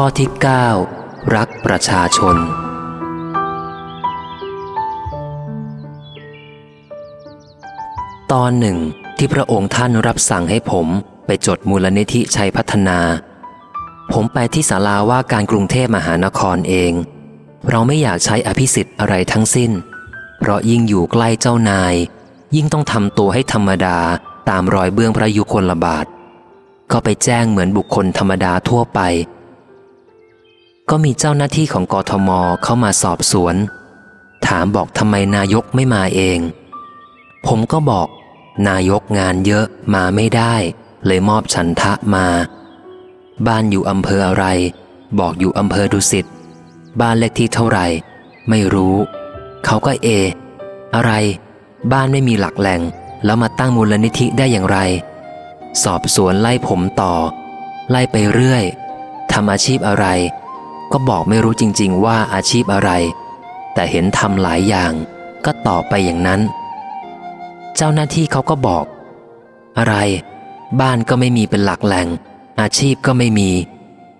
ข้อที่ 9 รักประชาชน ตอนหนึ่งที่พระองค์ท่านรับสั่งให้ผมไปจดมูลนิธิชัยพัฒนา ผมไปที่ศาลาว่าการกรุงเทพมหานครเอง เราไม่อยากใช้อภิสิทธิ์อะไรทั้งสิ้น เพราะยิ่งอยู่ใกล้เจ้านาย ยิ่งต้องทำตัวให้ธรรมดาตามรอยเบื้องพระยุคลบาทก็ไปแจ้งเหมือนบุคคลธรรมดาทั่วไป ก็มีเจ้าหน้าที่ของกทมเข้ามาสอบสวน ถามบอกทำไมนายกไม่มาเอง ผมก็บอก นายกงานเยอะมาไม่ได้ เลยมอบฉันทะมา บ้านอยู่อำเภออะไร บอกอยู่อำเภอดุสิตบ้านเลขที่เท่าไหร่ ไม่รู้ เขาก็เอ อะไร บ้านไม่มีหลักแหล่ง แล้วมาตั้งมูลนิธิได้อย่างไร สอบสวนไล่ผมต่อ ไล่ไปเรื่อยทำอาชีพอะไร ก็บอกไม่รู้จริง ๆ ว่าอาชีพอะไร แต่เห็นทำหลายอย่างก็ตอบไปอย่างนั้น เจ้าหน้าที่เขาก็บอก อะไร บ้านก็ไม่มีเป็นหลักแหล่ง อาชีพก็ไม่มี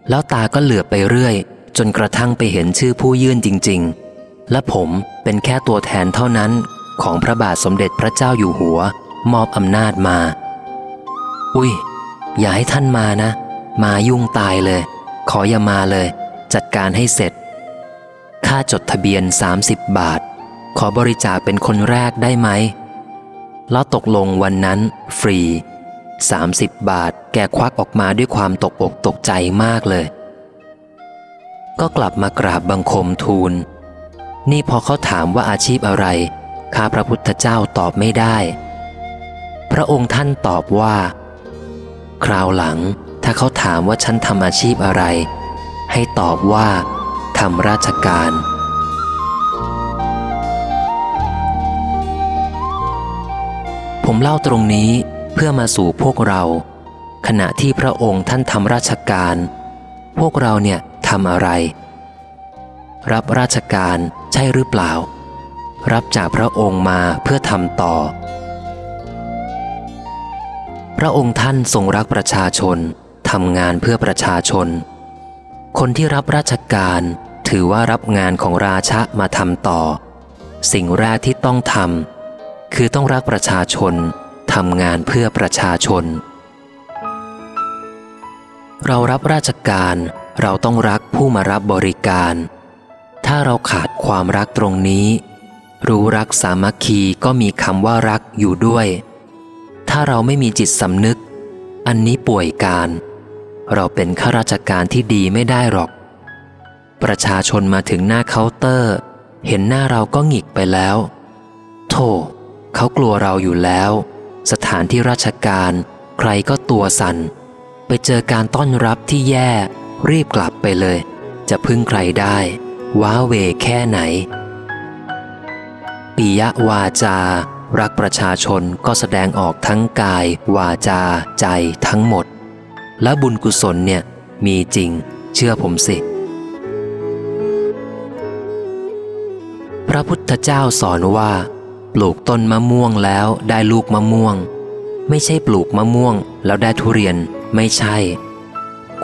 แล้วตาก็เหลือไปเรื่อย จนกระทั่งไปเห็นชื่อผู้ยื่นจริง ๆ และผมเป็นแค่ตัวแทนเท่านั้นของพระบาทสมเด็จพระเจ้าอยู่หัว มอบอำนาจมา อุ้ย อย่าให้ท่านมานะ มายุ่งตายเลย ขออย่ามาเลย จัดการให้เสร็จ ค่าจดทะเบียน 30 บาท ขอบริจาคเป็นคนแรกได้ไหม แล้วตกลงวันนั้นฟรี 30 บาทแกควักออกมาด้วยความตกอกตกใจมากเลย ก็กลับมากราบบังคมทูล นี่พอเขาถามว่าอาชีพอะไร ข้าพระพุทธเจ้าตอบไม่ได้ พระองค์ท่านตอบว่า คราวหลังถ้าเขาถามว่าฉันทำอาชีพอะไร ให้ตอบว่าทำราชการ ผมเล่าตรงนี้เพื่อมาสู่พวกเรา ขณะที่พระองค์ท่านทำราชการ พวกเราเนี่ยทำอะไร รับราชการใช่หรือเปล่า รับจากพระองค์มาเพื่อทำต่อ พระองค์ท่านทรงรักประชาชนทำงานเพื่อประชาชน คนที่รับราชการถือว่ารับงานของราชะมาทำต่อ สิ่งแรกที่ต้องทำคือต้องรักประชาชนทำงานเพื่อประชาชน เรารับราชการเราต้องรักผู้มารับบริการ ถ้าเราขาดความรักตรงนี้ รู้รักสามัคคีก็มีคำว่ารักอยู่ด้วย ถ้าเราไม่มีจิตสำนึก อันนี้ป่วยการ เราเป็นข้าราชการที่ดีไม่ได้หรอก ประชาชนมาถึงหน้าเคาน์เตอร์ เห็นหน้าเราก็หงิกไปแล้ว โธ่เขากลัวเราอยู่แล้ว สถานที่ราชการใครก็ตัวสัน่น ไปเจอการต้อนรับที่แย่ รีบกลับไปเลย จะพึ่งใครได้ ว้าเวแค่ไหน ปิยวาจา รักประชาชนก็แสดงออกทั้งกาย วาจา ใจทั้งหมด และบุญกุศลเนี่ยมีจริง เชื่อผมสิ พระพุทธเจ้าสอนว่า ปลูกต้นมะม่วงแล้วได้ลูกมะม่วง ไม่ใช่ปลูกมะม่วงแล้วได้ทุเรียนไม่ใช่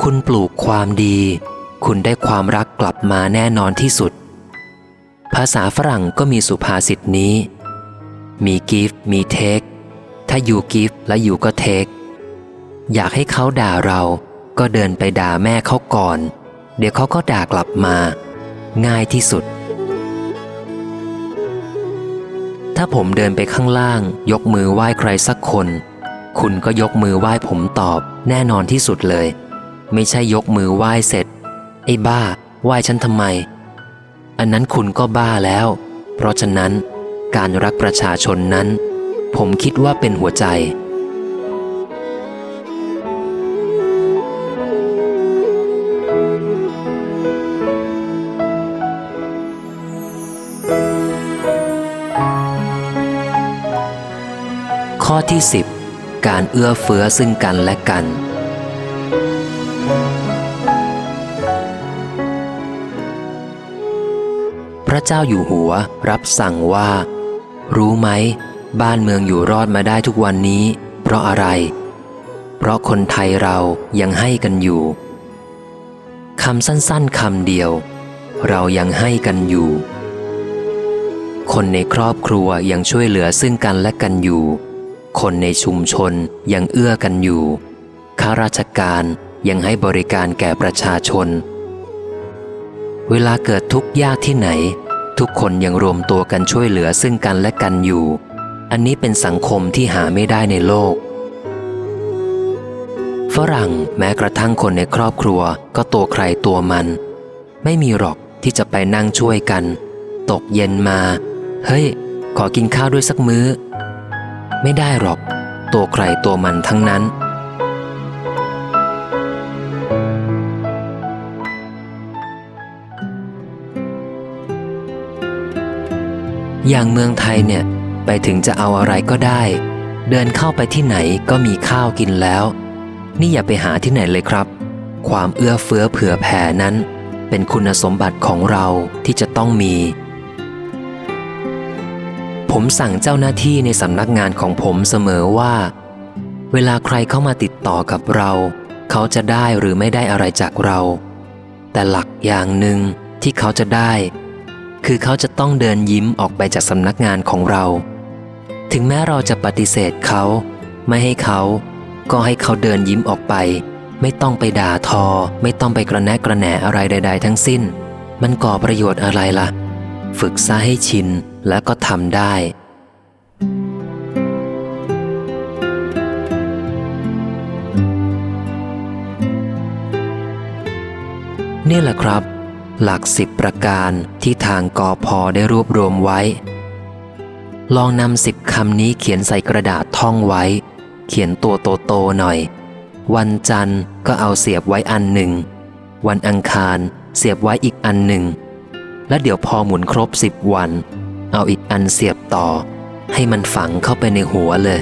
คุณปลูกความดี คุณได้ความรักกลับมาแน่นอนที่สุด ภาษาฝรั่งก็มีสุภาษิตนี้ มีกิฟต์มีเทคถ้าอยู่กิฟต์และอยู่ก็เทค อยากให้เขาด่าเราก็เดินไปด่าแม่เขาก่อน เดี๋ยวเขาก็ด่ากลับมา ง่ายที่สุด ถ้าผมเดินไปข้างล่าง ยกมือไหว้ใครสักคน คุณก็ยกมือไหว้ผมตอบ แน่นอนที่สุดเลย ไม่ใช่ยกมือไหว้เสร็จ ไอ้บ้า ไหว้ฉันทำไม อันนั้นคุณก็บ้าแล้ว เพราะฉะนั้น การรักประชาชนนั้น ผมคิดว่าเป็นหัวใจ ที่ 10 การเอื้อเฟื้อซึ่งกันและกัน พระเจ้าอยู่หัวรับสั่งว่า รู้ไหม บ้านเมืองอยู่รอดมาได้ทุกวันนี้ เพราะอะไร เพราะคนไทยเรายังให้กันอยู่คคำสั้นๆคำเดียว เรายังให้กันอยู่คนในครอบครัวยังช่วยเหลือซึ่งกันและกันอยู่ คนในชุมชนยังเอื้อกันอยู่ ข้าราชการยังให้บริการแก่ประชาชน เวลาเกิดทุกข์ยากที่ไหน ทุกคนยังรวมตัวกันช่วยเหลือซึ่งกันและกันอยู่ อันนี้เป็นสังคมที่หาไม่ได้ในโลก ฝรั่งแม้กระทั่งคนในครอบครัวก็ตัวใครตัวมัน ไม่มีหรอกที่จะไปนั่งช่วยกัน ตกเย็นมา เฮ้ย ขอกินข้าวด้วยสักมื้อ ไม่ได้หรอก ตัวใครตัวมันทั้งนั้น อย่างเมืองไทยเนี่ย ไปถึงจะเอาอะไรก็ได้ เดินเข้าไปที่ไหนก็มีข้าวกินแล้ว นี่อย่าไปหาที่ไหนเลยครับ ความเอื้อเฟื้อเผื่อแผ่นั้น เป็นคุณสมบัติของเราที่จะต้องมี ผมสั่งเจ้าหน้าที่ในสำนักงานของผมเสมอว่า เวลาใครเข้ามาติดต่อกับเรา เขาจะได้หรือไม่ได้อะไรจากเรา แต่หลักอย่างหนึ่งที่เขาจะได้ คือเขาจะต้องเดินยิ้มออกไปจากสำนักงานของเรา ถึงแม้เราจะปฏิเสธเขา ไม่ให้เขา ก็ให้เขาเดินยิ้มออกไป ไม่ต้องไปด่าทอ ไม่ต้องไปกระแนะกระแหนอะไรใด ๆ ทั้งสิ้น มันก่อประโยชน์อะไรล่ะ ฝึกซะให้ชินแล้วก็ทำได้ นี่แหละครับ หลักสิบประการที่ทางกอพอได้รวบรวมไว้ ลองนำสิบคำนี้เขียนใส่กระดาษท่องไว้ เขียนตัวโตๆหน่อย วันจันทร์ก็เอาเสียบไว้อันหนึ่ง วันอังคารเสียบไว้อีกอันหนึ่ง แล้วเดี๋ยวพอหมุนครบสิบวัน เอาอีกอันเสียบต่อ ให้มันฝังเข้าไปในหัวเลย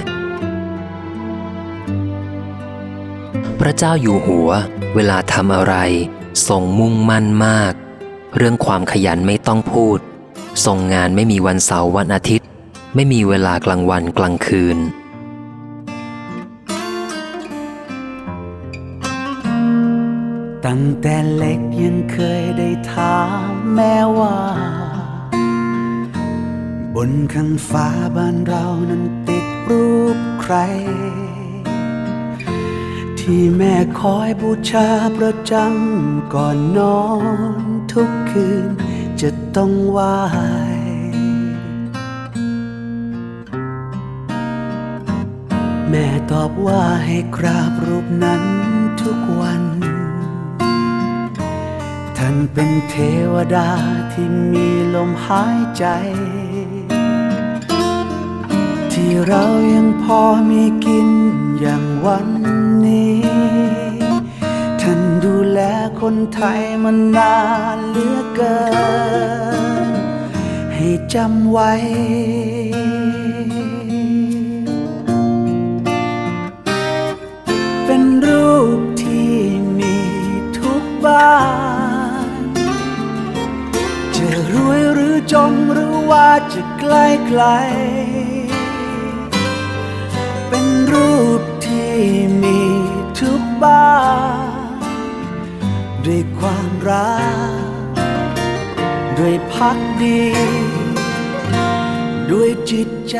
พระเจ้าอยู่หัว เวลาทำอะไร ทรงมุ่งมั่นมาก เรื่องความขยันไม่ต้องพูด ทรงงานไม่มีวันเสาร์วันอาทิตย์ ไม่มีเวลากลางวันกลางคืน ตั้งแต่เล็กยังเคยได้ถามแม่ว่า บนข้างฟ้าบ้านเรานั้นติดรูปใคร ที่แม่คอยบูชาประจำก่อนนอนทุกคืนจะต้องไหวแม่ตอบว่าให้กราบรูปนั้นทุกวัน ท่านเป็นเทวดาที่มีลมหายใจ ที่เรายังพอมีกินอย่างวันนี้ ท่านดูแลคนไทยมานานเหลือเกิน ให้จำไว้ เป็นรูปที่มีทุกบ้าน จงรู้ว่าจะไกลไกล เป็นรูปที่มีทุกบ้านด้วยความรัก ด้วยพักดี ด้วยจิตใจ